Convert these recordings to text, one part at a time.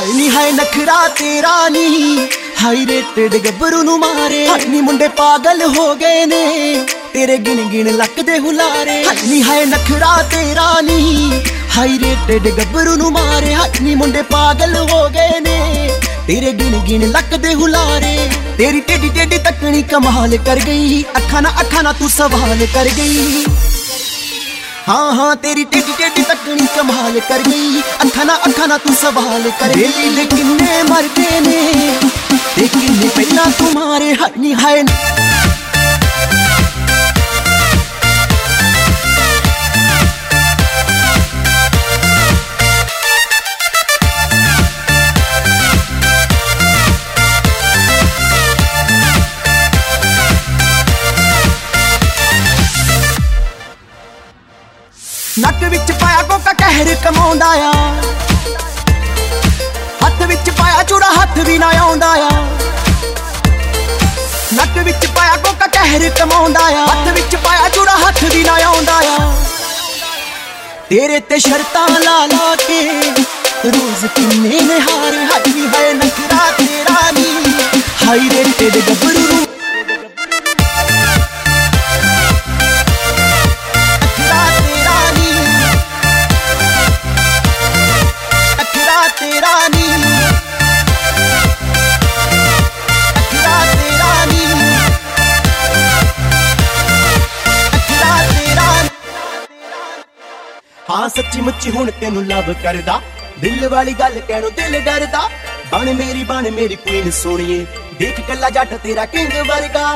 High ਨਹੀਂ ਹਾਏ ਨਖਰਾ ਤੇਰਾ ਨੀ। ਹਾਈ ਰੇਟਡ ਗੱਭਰੂ ਨੂੰ ਮਾਰੇ। ਹਾਈ ਮੁੰਡੇ ਪਾਗਲ ਹੋ ਗਏ ਨੇ। ਤੇਰੇ ਗਿਣ ਗਿਣ ਲੱਕ ਦੇ ਹੁਲਾਰੇ। ਹਾਈ ਨਹੀਂ ਹਾਏ ਨਖਰਾ ਤੇਰਾ ਨੀ। ਹਾਈ ਰੇਟਡ ਗੱਭਰੂ ਨੂੰ ਮਾਰੇ। ਹਾਈ ਮੁੰਡੇ ਪਾਗਲ ਹੋ ਗਏ ਨੇ। ਤੇਰੇ ਗਿਣ ਗਿਣ ਲੱਕ ਦੇ ਹੁਲਾਰੇ। ਤੇਰੀ ਟੇਡੀ ਟੇਡੀ ਤੱਕਣੀ ਕਮਾਲ ਕਰ ਗਈ। ਅੱਖਾਂ ਨਾ ਅੱਖਾਂ ਨਾ ਤੂੰ ਸਵਾਲ ਕਰ ਗਈ। ਹਾਂ ਹਾਂ ਤੇਰੀ ਟੇਡੀ ਟੇਡੀ ਤੱਕਣੀ ਕਮਾਲ ਕਰ ਗਈ ਅੱਖਾਂ ਨਾ ਅੱਖਾਂ ਨਾ ਤੂੰ ਸਵਾਲ ਕਰ ਗਈ ਦੇ ਕਿੰਨੇ ਮਰਦੇ ਨੇ ਤੇ ਕਿੰਨੇ ਪਹਿਲਾਂ ਨੱਕ ਵਿੱਚ ਪਾਇਆ ਕੋਕਾ ਕਹਿਰ ਕਮਾਉਂਦਾ ਆ। ਹੱਥ ਵਿੱਚ ਪਾਇਆ ਚੂੜਾ ਹੱਥ ਵੀ ਨਾ ਆਉਂਦਾ ਆ। ਨੱਕ ਵਿੱਚ ਪਾਇਆ ਕੋਕਾ ਕਹਿਰ ਕਮਾਉਂਦਾ ਆ। ਹੱਥ ਵਿੱਚ ਪਾਇਆ ਚੂੜਾ ਹੱਥ ਵੀ ਨਾ ਆਉਂਦਾ ਆ। ਤੇਰੇ ਤੇ ਸ਼ਰਤਾਂ ਲਾ ਲਾ ਕੇ ਰੋਜ਼ ਕਿੰਨੇ ਨੇ ਹਾਰ ਹਾਈ ਹੈ ਨਖਰਾ ਤੇਰਾ ਨੀ। ਹਾਈ ਰੇ ਤੇਰੇ ਗੱਭਰੂ ਹਾਂ, ਸੱਚੀ ਮੁੱਚੀ ਹੁਣ ਤੈਨੂੰ ਲਵ ਕਰਦਾ। ਦਿਲ ਵਾਲੀ ਗੱਲ ਕਹਿਣੋਂ ਦਿਲ ਡਰਦਾ। ਬਣ ਮੇਰੀ ਬਣ ਮੇਰੀ ਕੁਈਨ ਸੋਣੀਏ ਦੇਖ ਕੱਲਾ ਜੱਟ ਤੇਰਾ ਕਿੰਗ ਵਰਗਾ।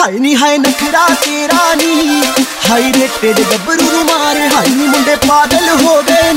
ਹਾਈ ਨੀ ਹਾਈ ਨਖਰਾ ਤੇਰਾ ਨੀ। ਹਾਈ ਰੇਟੇ ਦੇ ਗੱਭਰੂ ਨੂੰ ਮਾਰੇ। ਹਾਈ ਨੀ, ਮੁੰਡੇ ਪਾਗਲ ਹੋ ਗਏ